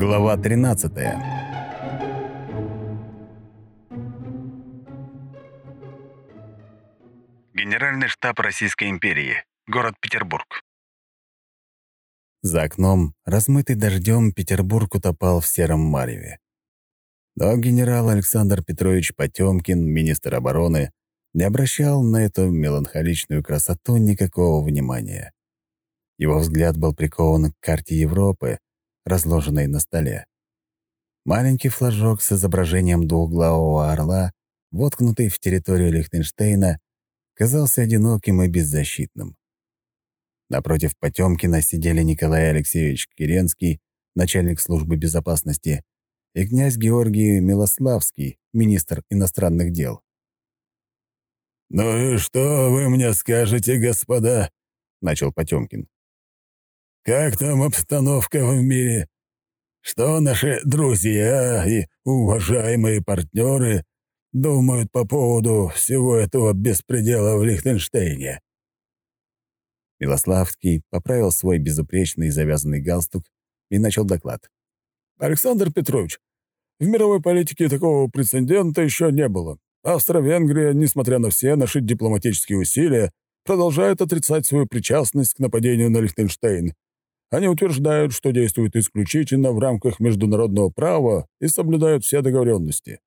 Глава 13 Генеральный штаб Российской империи. Город Петербург. За окном, размытый дождем, Петербург утопал в сером мареве. Но генерал Александр Петрович Потемкин, министр обороны, не обращал на эту меланхоличную красоту никакого внимания. Его взгляд был прикован к карте Европы, разложенной на столе. Маленький флажок с изображением двухглавого орла, воткнутый в территорию Лихтенштейна, казался одиноким и беззащитным. Напротив Потемкина сидели Николай Алексеевич Керенский, начальник службы безопасности, и князь Георгий Милославский, министр иностранных дел. «Ну и что вы мне скажете, господа?» — начал Потемкин. «Как там обстановка в мире? Что наши друзья и уважаемые партнеры думают по поводу всего этого беспредела в Лихтенштейне?» Милославский поправил свой безупречный завязанный галстук и начал доклад. «Александр Петрович, в мировой политике такого прецедента еще не было. Австро-Венгрия, несмотря на все наши дипломатические усилия, продолжает отрицать свою причастность к нападению на Лихтенштейн. Они утверждают, что действуют исключительно в рамках международного права и соблюдают все договоренности.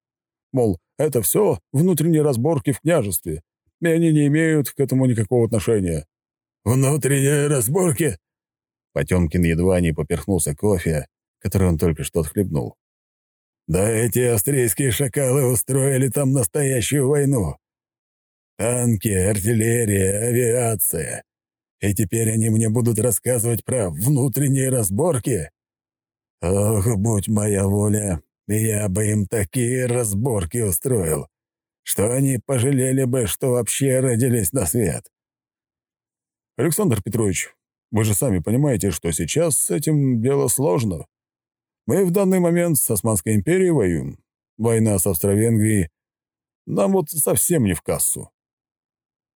Мол, это все внутренние разборки в княжестве, и они не имеют к этому никакого отношения. «Внутренние разборки?» Потемкин едва не поперхнулся кофе, который он только что отхлебнул. «Да эти австрийские шакалы устроили там настоящую войну. Танки, артиллерия, авиация. И теперь они мне будут рассказывать про внутренние разборки? Ох, будь моя воля, я бы им такие разборки устроил, что они пожалели бы, что вообще родились на свет. Александр Петрович, вы же сами понимаете, что сейчас с этим дело сложно. Мы в данный момент с Османской империей воюем. Война с Австро-Венгрией нам вот совсем не в кассу.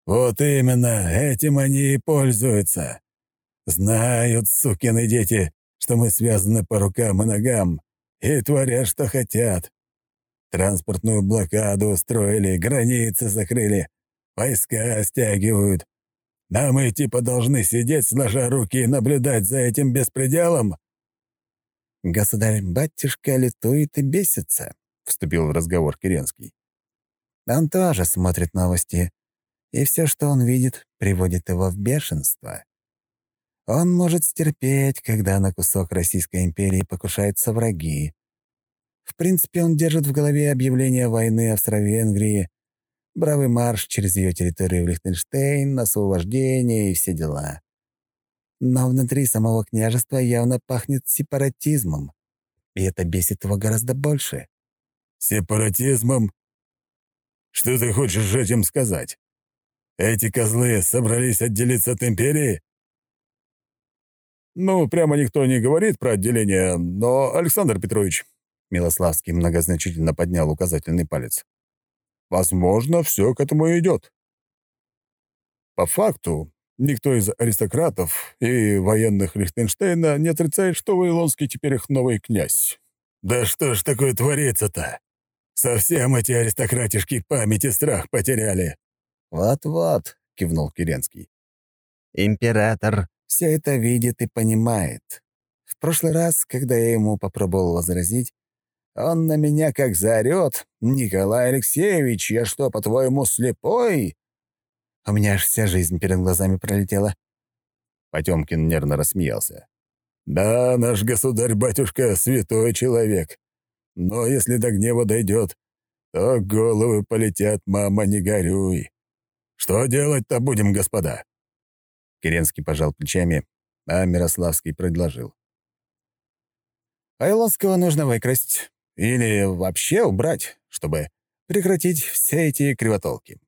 Вот именно, этим они и пользуются. Знают, сукины дети, что мы связаны по рукам и ногам, и творят, что хотят. Транспортную блокаду устроили, границы закрыли, войска стягивают. А мы типа должны сидеть, сложа руки и наблюдать за этим беспределом?» «Государь-батюшка летует и бесится», — вступил в разговор Керенский. «Он тоже смотрит новости, и все, что он видит, приводит его в бешенство. Он может стерпеть, когда на кусок Российской империи покушаются враги. В принципе, он держит в голове объявление войны Австро-Венгрии бравый марш через ее территорию в Лихтенштейн, освобождение и все дела. Но внутри самого княжества явно пахнет сепаратизмом, и это бесит его гораздо больше. «Сепаратизмом? Что ты хочешь этим сказать? Эти козлы собрались отделиться от империи?» «Ну, прямо никто не говорит про отделение, но, Александр Петрович...» Милославский многозначительно поднял указательный палец. Возможно, все к этому идет. По факту, никто из аристократов и военных Лихтенштейна не отрицает, что Вавилонский теперь их новый князь. «Да что ж такое творится-то? Совсем эти аристократишки память и страх потеряли». «Вот-вот», — кивнул Керенский. «Император все это видит и понимает. В прошлый раз, когда я ему попробовал возразить, он на меня как заорет. «Николай Алексеевич, я что, по-твоему, слепой?» У меня аж вся жизнь перед глазами пролетела. Потемкин нервно рассмеялся. «Да, наш государь-батюшка — святой человек. Но если до гнева дойдет, то головы полетят, мама, не горюй. Что делать-то будем, господа?» Керенский пожал плечами, а Мирославский предложил. «Айлонского нужно выкрасть. Или вообще убрать, чтобы прекратить все эти кривотолки.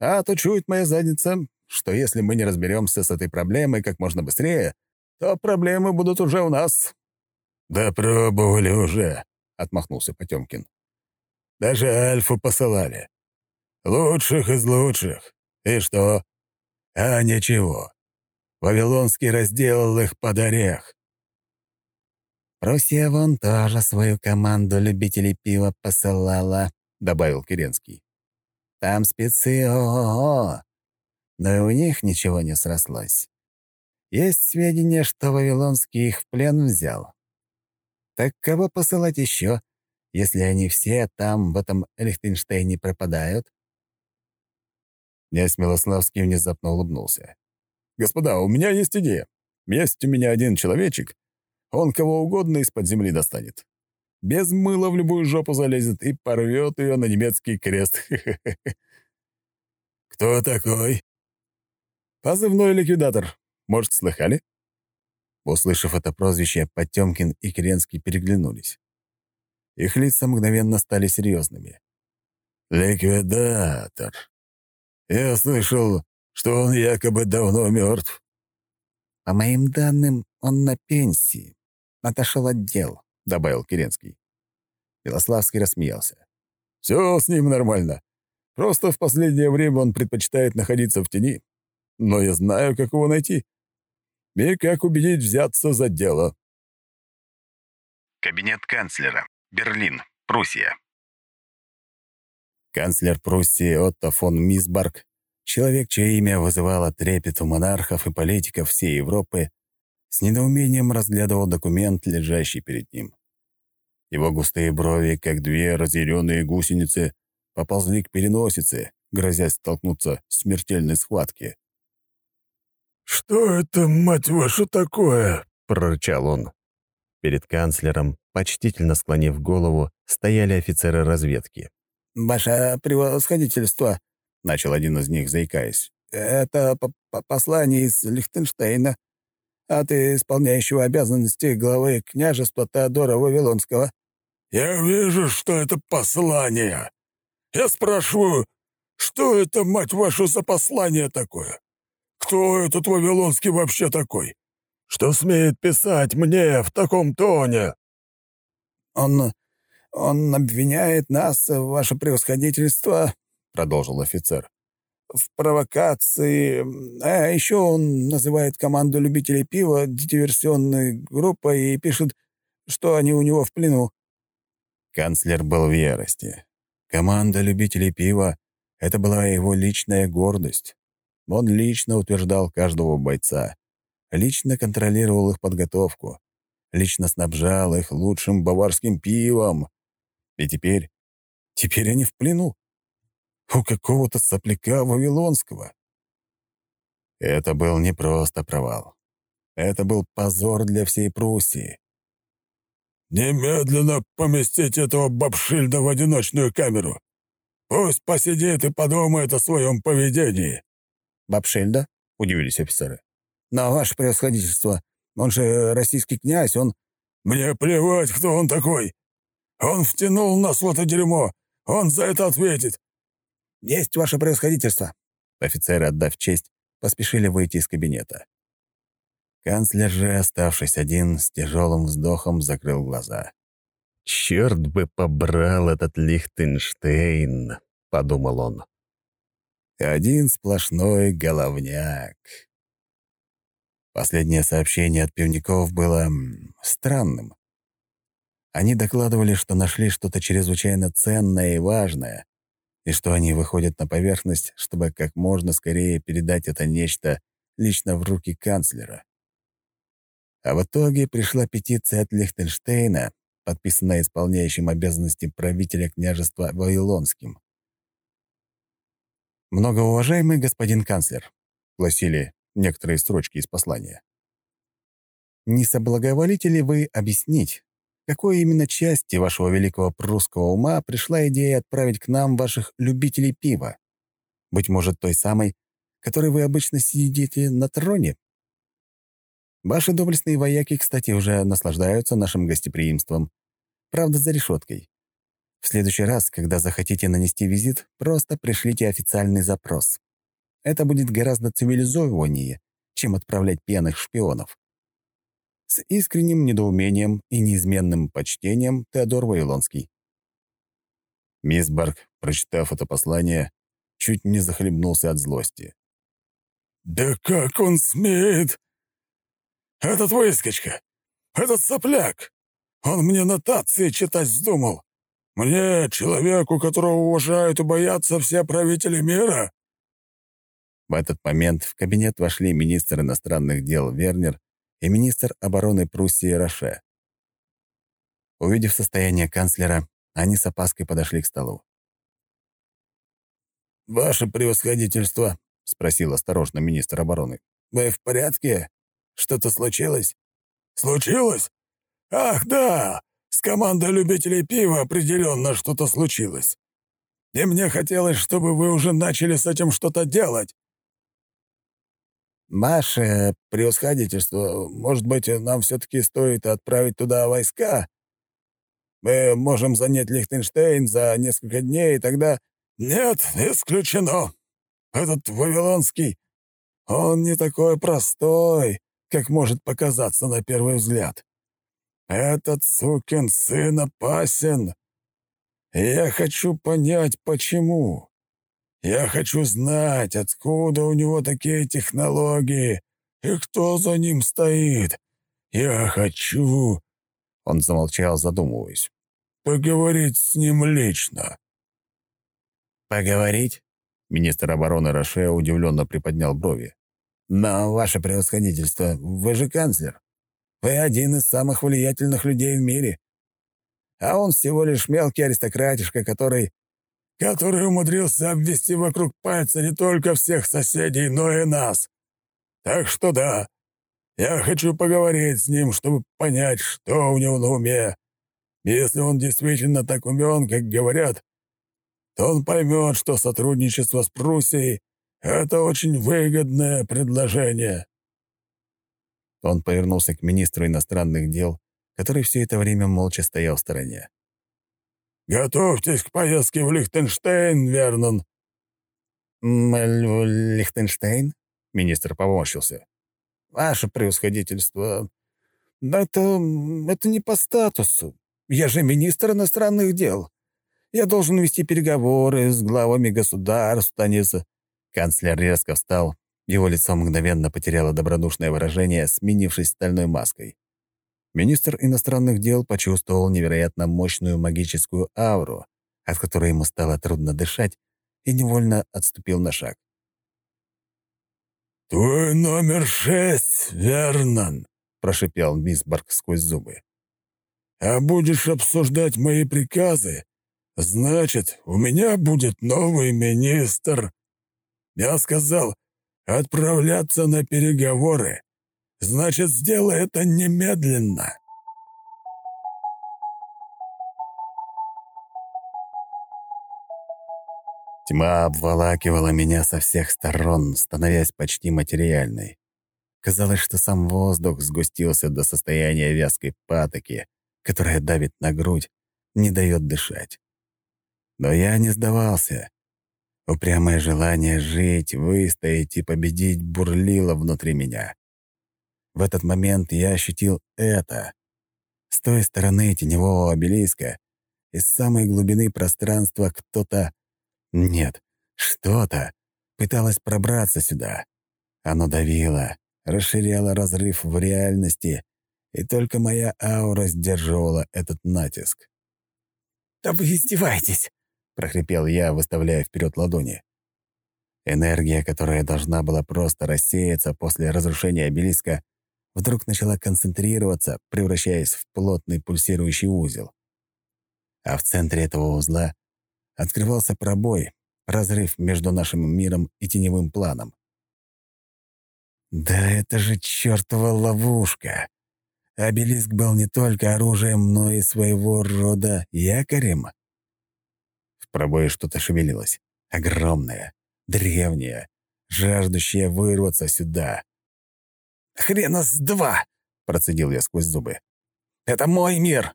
А то чует моя задница, что если мы не разберемся с этой проблемой как можно быстрее, то проблемы будут уже у нас». «Да пробовали уже», — отмахнулся Потемкин. «Даже Альфу посылали. Лучших из лучших. И что? А ничего. Вавилонский разделал их под орех. «Пруссия вон тоже свою команду любителей пива посылала», — добавил Керенский. «Там спецы ого-го, но и у них ничего не срослось. Есть сведения, что Вавилонский их в плен взял. Так кого посылать еще, если они все там, в этом Лихтенштейне, пропадают?» Князь Милославский внезапно улыбнулся. «Господа, у меня есть идея. Есть у меня один человечек, он кого угодно из-под земли достанет. Без мыла в любую жопу залезет и порвет ее на немецкий крест. «Кто такой?» «Позывной ликвидатор. Может, слыхали?» Услышав это прозвище, Потемкин и Керенский переглянулись. Их лица мгновенно стали серьезными. «Ликвидатор. Я слышал, что он якобы давно мертв. По моим данным, он на пенсии. Отошел от дел», — добавил Керенский. Белославский рассмеялся. «Все с ним нормально. Просто в последнее время он предпочитает находиться в тени. Но я знаю, как его найти. И как убедить взяться за дело». Кабинет канцлера. Берлин, Пруссия. Канцлер Пруссии Отто фон Мисбарг, человек, чье имя вызывало трепет у монархов и политиков всей Европы, с недоумением разглядывал документ, лежащий перед ним. Его густые брови, как две разъяренные гусеницы, поползли к переносице, грозясь столкнуться в смертельной схватке. «Что это, мать вашу, такое?» — прорычал он. Перед канцлером, почтительно склонив голову, стояли офицеры разведки. «Ваше превосходительство», — начал один из них, заикаясь, — «это послание из Лихтенштейна от исполняющего обязанности главы княжества Теодора Вавилонского». «Я вижу, что это послание. Я спрашиваю, что это, мать вашу, за послание такое? Кто этот Вавилонский вообще такой? Что смеет писать мне в таком тоне?» «Он... он обвиняет нас, ваше превосходительство», — продолжил офицер в провокации. А еще он называет команду любителей пива диверсионной группой и пишет, что они у него в плену. Канцлер был в ярости. Команда любителей пива — это была его личная гордость. Он лично утверждал каждого бойца, лично контролировал их подготовку, лично снабжал их лучшим баварским пивом. И теперь... Теперь они в плену у какого-то сопляка Вавилонского. Это был не просто провал. Это был позор для всей Пруссии. «Немедленно поместить этого бабшильда в одиночную камеру. Пусть посидит и подумает о своем поведении». «Бабшильда?» — удивились офицеры. «Но, ваше превосходительство, он же российский князь, он...» «Мне плевать, кто он такой. Он втянул нас в это дерьмо. Он за это ответит. «Есть ваше превосходительство!» Офицеры, отдав честь, поспешили выйти из кабинета. Канцлер же, оставшись один, с тяжелым вздохом закрыл глаза. «Черт бы побрал этот Лихтенштейн!» — подумал он. «Один сплошной головняк». Последнее сообщение от пивников было странным. Они докладывали, что нашли что-то чрезвычайно ценное и важное, и что они выходят на поверхность, чтобы как можно скорее передать это нечто лично в руки канцлера. А в итоге пришла петиция от Лихтенштейна, подписанная исполняющим обязанности правителя княжества Вавилонским. «Многоуважаемый господин канцлер», — гласили некоторые строчки из послания, «не соблаговолите ли вы объяснить, какой именно части вашего великого прусского ума пришла идея отправить к нам ваших любителей пива? Быть может, той самой, которой вы обычно сидите на троне? Ваши доблестные вояки, кстати, уже наслаждаются нашим гостеприимством. Правда, за решеткой. В следующий раз, когда захотите нанести визит, просто пришлите официальный запрос. Это будет гораздо цивилизованнее, чем отправлять пьяных шпионов. С искренним недоумением и неизменным почтением Теодор Вавилонский. Мисбарг, прочитав это послание, чуть не захлебнулся от злости. «Да как он смеет? Этот выскочка! Этот сопляк! Он мне нотации читать вздумал! Мне, человеку, которого уважают и боятся все правители мира!» В этот момент в кабинет вошли министр иностранных дел Вернер и министр обороны Пруссии Роше. Увидев состояние канцлера, они с опаской подошли к столу. «Ваше превосходительство», — спросил осторожно министр обороны, — «вы в порядке? Что-то случилось?» «Случилось? Ах, да! С командой любителей пива определенно что-то случилось. И мне хотелось, чтобы вы уже начали с этим что-то делать». «Ваше превосходительство, может быть, нам все-таки стоит отправить туда войска? Мы можем занять Лихтенштейн за несколько дней, и тогда...» «Нет, исключено. Этот Вавилонский, он не такой простой, как может показаться на первый взгляд. Этот сукин сын опасен. я хочу понять, почему. Я хочу знать, откуда у него такие технологии и кто за ним стоит. Я хочу...» Он замолчал, задумываясь. «Поговорить с ним лично». «Поговорить?» Министр обороны Роше удивленно приподнял брови. «Но, ваше превосходительство, вы же канцлер. Вы один из самых влиятельных людей в мире. А он всего лишь мелкий аристократишка, который который умудрился обвести вокруг пальца не только всех соседей, но и нас. Так что да, я хочу поговорить с ним, чтобы понять, что у него на уме. Если он действительно так умен, как говорят, то он поймет, что сотрудничество с Пруссией — это очень выгодное предложение». Он повернулся к министру иностранных дел, который все это время молча стоял в стороне. «Готовьтесь к поездке в Лихтенштейн, Вернон». «Лихтенштейн?» — министр поморщился. «Ваше превосходительство, это, это не по статусу. Я же министр иностранных дел. Я должен вести переговоры с главами государств, а с...» Канцлер резко встал. Его лицо мгновенно потеряло добродушное выражение, сменившись стальной маской. Министр иностранных дел почувствовал невероятно мощную магическую ауру, от которой ему стало трудно дышать, и невольно отступил на шаг. «Твой номер шесть, Вернон», — прошипел Мисборг сквозь зубы. «А будешь обсуждать мои приказы? Значит, у меня будет новый министр. Я сказал, отправляться на переговоры. Значит, сделай это немедленно. Тьма обволакивала меня со всех сторон, становясь почти материальной. Казалось, что сам воздух сгустился до состояния вязкой патоки, которая давит на грудь, не дает дышать. Но я не сдавался. Упрямое желание жить, выстоять и победить бурлило внутри меня. В этот момент я ощутил это. С той стороны теневого обелиска, из самой глубины пространства кто-то... Нет, что-то пыталось пробраться сюда. Оно давило, расширяло разрыв в реальности, и только моя аура сдерживала этот натиск. «Да вы издеваетесь!» — прохрипел я, выставляя вперед ладони. Энергия, которая должна была просто рассеяться после разрушения обелиска, вдруг начала концентрироваться, превращаясь в плотный пульсирующий узел. А в центре этого узла открывался пробой, разрыв между нашим миром и теневым планом. Да это же чертова ловушка! Обелиск был не только оружием, но и своего рода якорем. В пробое что-то шевелилось. Огромное, древнее, жаждущее вырваться сюда. «Хрена с два!» — процедил я сквозь зубы. «Это мой мир!»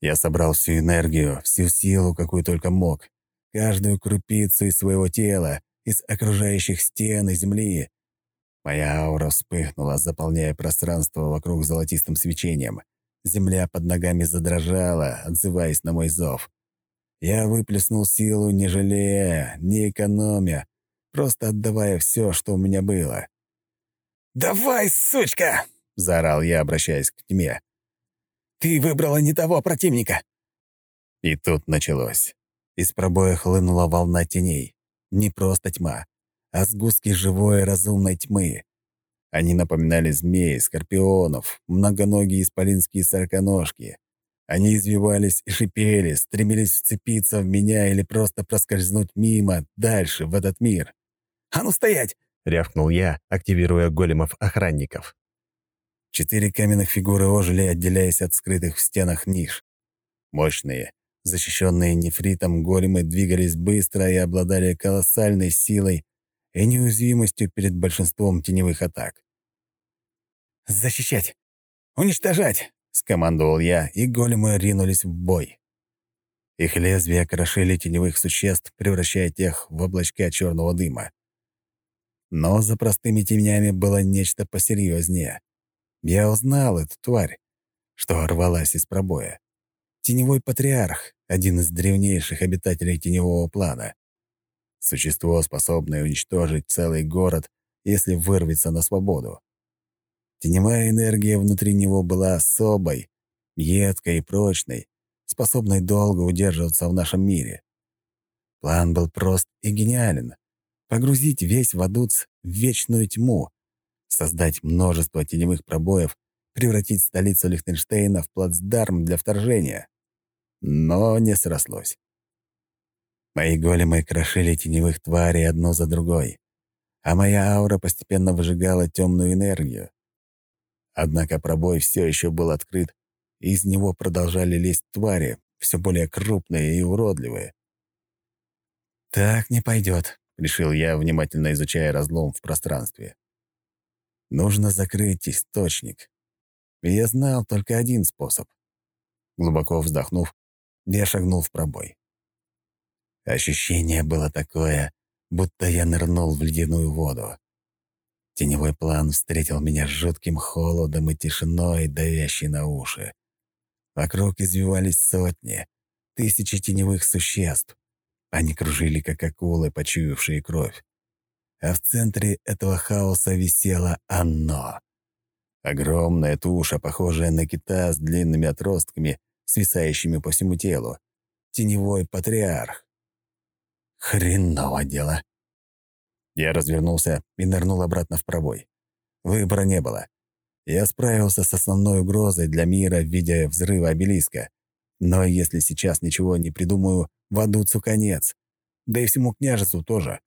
Я собрал всю энергию, всю силу, какую только мог, каждую крупицу из своего тела, из окружающих стен и земли. Моя аура вспыхнула, заполняя пространство вокруг золотистым свечением. Земля под ногами задрожала, отзываясь на мой зов. Я выплеснул силу, не жалея, не экономя, просто отдавая все, что у меня было. «Давай, сучка!» — заорал я, обращаясь к тьме. «Ты выбрала не того противника!» И тут началось. Из пробоя хлынула волна теней. Не просто тьма, а сгустки живой разумной тьмы. Они напоминали змеи, скорпионов, многоногие исполинские сороконожки. Они извивались и шипели, стремились вцепиться в меня или просто проскользнуть мимо, дальше, в этот мир. «А ну стоять!» — рявкнул я, активируя големов-охранников. Четыре каменных фигуры ожили, отделяясь от скрытых в стенах ниш. Мощные, защищенные нефритом големы двигались быстро и обладали колоссальной силой и неуязвимостью перед большинством теневых атак. «Защищать! Уничтожать!» — скомандовал я, и големы ринулись в бой. Их лезвия крошили теневых существ, превращая тех в облачка черного дыма. Но за простыми тенями было нечто посерьезнее. Я узнал эту тварь, что рвалась из пробоя. Теневой патриарх, один из древнейших обитателей теневого плана. Существо, способное уничтожить целый город, если вырвется на свободу. Теневая энергия внутри него была особой, едкой и прочной, способной долго удерживаться в нашем мире. План был прост и гениален. Погрузить весь Вадуц в вечную тьму, создать множество теневых пробоев, превратить столицу Лихтенштейна в плацдарм для вторжения. Но не срослось. Мои големы крошили теневых тварей одну за другой, а моя аура постепенно выжигала темную энергию. Однако пробой все еще был открыт, и из него продолжали лезть твари, все более крупные и уродливые. «Так не пойдет», — решил я, внимательно изучая разлом в пространстве. «Нужно закрыть источник». И я знал только один способ. Глубоко вздохнув, я шагнул в пробой. Ощущение было такое, будто я нырнул в ледяную воду. Теневой план встретил меня жутким холодом и тишиной, давящей на уши. Вокруг извивались сотни, тысячи теневых существ. Они кружили, как акулы, почуявшие кровь. А в центре этого хаоса висело оно. Огромная туша, похожая на кита с длинными отростками, свисающими по всему телу. Теневой патриарх. Хреново дело. Я развернулся и нырнул обратно в пробой. Выбора не было. Я справился с основной угрозой для мира в виде взрыва обелиска. Но если сейчас ничего не придумаю, Вадуцу конец. Да и всему княжеству тоже.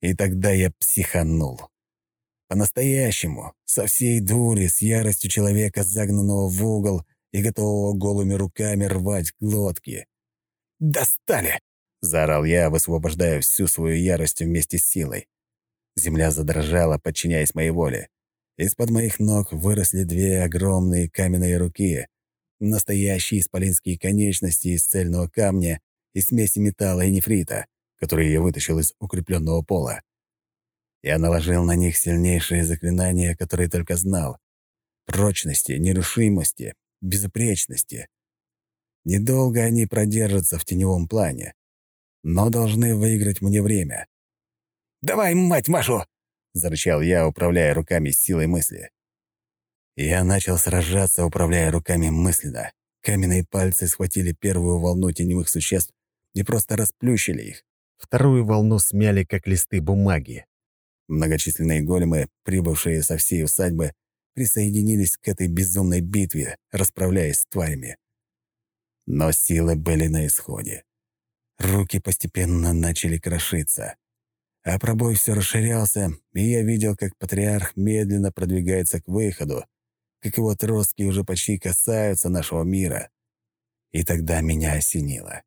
И тогда я психанул. По-настоящему, со всей дури, с яростью человека, загнанного в угол и готового голыми руками рвать глотки. «Достали!» — заорал я, высвобождая всю свою ярость вместе с силой. Земля задрожала, подчиняясь моей воле. Из-под моих ног выросли две огромные каменные руки, настоящие исполинские конечности из цельного камня и смеси металла и нефрита, которые я вытащил из укрепленного пола. Я наложил на них сильнейшие заклинания, которые только знал. Прочности, нерушимости, безупречности. Недолго они продержатся в теневом плане но должны выиграть мне время. «Давай, мать Машу!» — зарычал я, управляя руками силой мысли. Я начал сражаться, управляя руками мысленно. Каменные пальцы схватили первую волну теневых существ и просто расплющили их. Вторую волну смяли, как листы бумаги. Многочисленные големы, прибывшие со всей усадьбы, присоединились к этой безумной битве, расправляясь с тварями. Но силы были на исходе. Руки постепенно начали крошиться. А пробой все расширялся, и я видел, как патриарх медленно продвигается к выходу, как его отростки уже почти касаются нашего мира. И тогда меня осенило.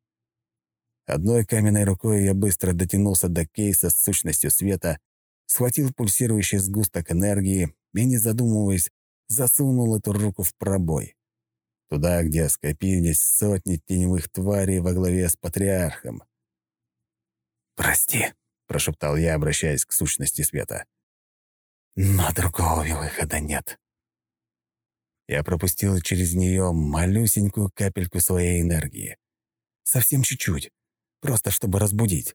Одной каменной рукой я быстро дотянулся до кейса с сущностью света, схватил пульсирующий сгусток энергии и, не задумываясь, засунул эту руку в пробой туда, где скопились сотни теневых тварей во главе с патриархом. «Прости», — прошептал я, обращаясь к сущности света. «Но другого выхода нет». Я пропустил через нее малюсенькую капельку своей энергии. Совсем чуть-чуть, просто чтобы разбудить.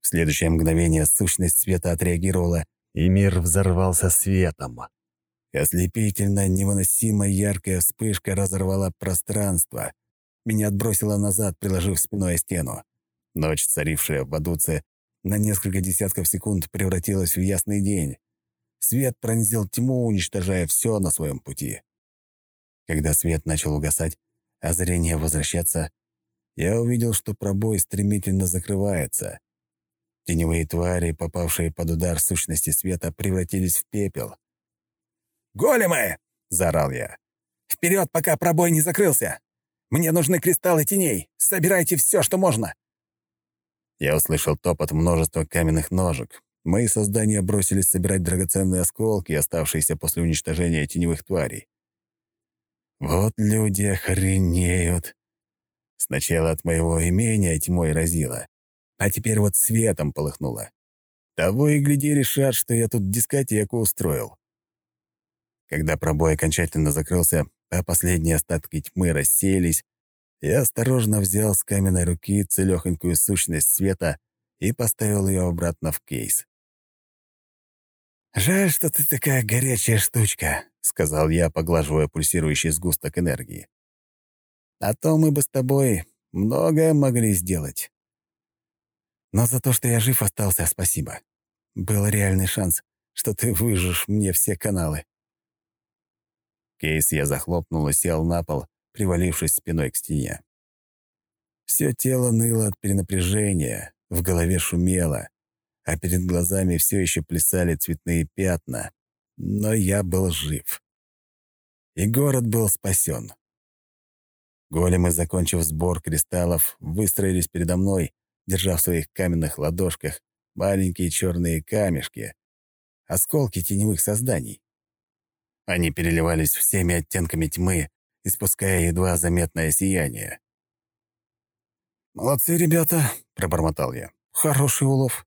В следующее мгновение сущность света отреагировала, и мир взорвался светом. Ослепительно невыносимо яркая вспышка разорвала пространство. Меня отбросило назад, приложив спиной стену. Ночь, царившая в Бадуце, на несколько десятков секунд превратилась в ясный день. Свет пронзил тьму, уничтожая все на своем пути. Когда свет начал угасать, а зрение возвращаться, я увидел, что пробой стремительно закрывается. Теневые твари, попавшие под удар сущности света, превратились в пепел. «Големы!» — заорал я. «Вперед, пока пробой не закрылся! Мне нужны кристаллы теней! Собирайте все, что можно!» Я услышал топот множества каменных ножек. Мои создания бросились собирать драгоценные осколки, оставшиеся после уничтожения теневых тварей. Вот люди охренеют. Сначала от моего имения тьмой разило, а теперь вот светом полыхнуло. Того и гляди решат, что я тут дискотеку устроил. Когда пробой окончательно закрылся, а последние остатки тьмы рассеялись, я осторожно взял с каменной руки целехонькую сущность света и поставил ее обратно в кейс. «Жаль, что ты такая горячая штучка», — сказал я, поглаживая пульсирующий сгусток энергии. «А то мы бы с тобой многое могли сделать. Но за то, что я жив остался, спасибо. Был реальный шанс, что ты выжжешь мне все каналы». Кейс я захлопнул и сел на пол, привалившись спиной к стене. Все тело ныло от перенапряжения, в голове шумело, а перед глазами все еще плясали цветные пятна, но я был жив. И город был спасен. Големы, закончив сбор кристаллов, выстроились передо мной, держа в своих каменных ладошках маленькие черные камешки, осколки теневых созданий. Они переливались всеми оттенками тьмы, испуская едва заметное сияние. «Молодцы, ребята!» — пробормотал я. «Хороший улов!»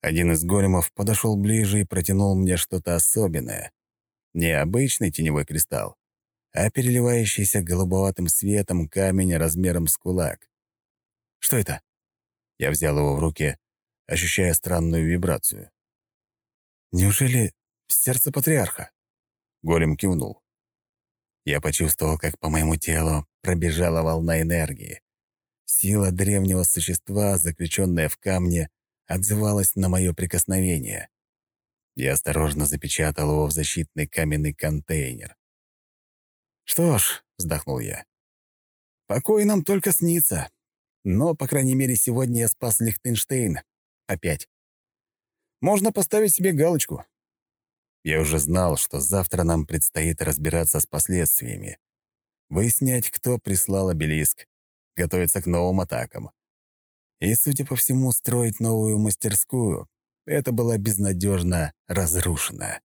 Один из големов подошел ближе и протянул мне что-то особенное. Не обычный теневой кристалл, а переливающийся голубоватым светом камень размером с кулак. «Что это?» Я взял его в руки, ощущая странную вибрацию. «Неужели сердце патриарха?» Голем кивнул. Я почувствовал, как по моему телу пробежала волна энергии. Сила древнего существа, заключенная в камне, отзывалась на мое прикосновение. Я осторожно запечатал его в защитный каменный контейнер. «Что ж», — вздохнул я, — «покой нам только снится. Но, по крайней мере, сегодня я спас Лихтенштейн. Опять. Можно поставить себе галочку. Я уже знал, что завтра нам предстоит разбираться с последствиями. Выяснять, кто прислал обелиск, готовиться к новым атакам. И, судя по всему, строить новую мастерскую. Это было безнадежно разрушено.